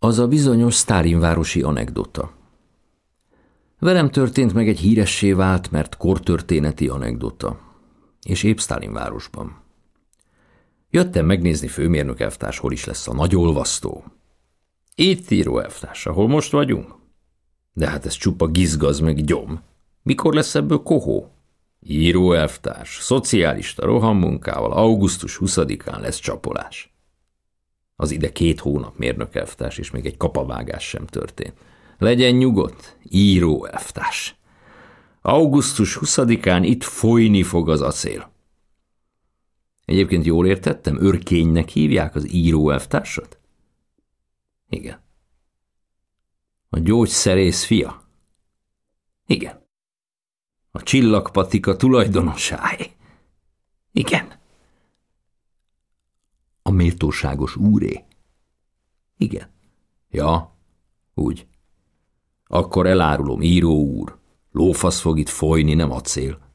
Az a bizonyos Sztálinvárosi anekdota. Velem történt meg egy híressé vált, mert kortörténeti anekdota. És épp Sztálinvárosban. Jöttem megnézni főmérnök elvtárs, hol is lesz a nagy olvasztó. Itt író elvtárs, ahol most vagyunk. De hát ez csupa gizgaz meg gyom. Mikor lesz ebből kohó? Író elvtárs, szocialista rohammunkával augusztus 20-án lesz csapolás. Az ide két hónap mérnök elvtárs, és még egy kapavágás sem történt. Legyen nyugodt, író elvtárs. Augusztus 20-án itt folyni fog az acél. Egyébként jól értettem, örkénynek hívják az író elvtársat? Igen. A gyógyszerész fia? Igen. A csillagpatika tulajdonosáé? Igen. Méltóságos úré? Igen. Ja, úgy. Akkor elárulom, író úr, lófasz fog itt folyni, nem acél.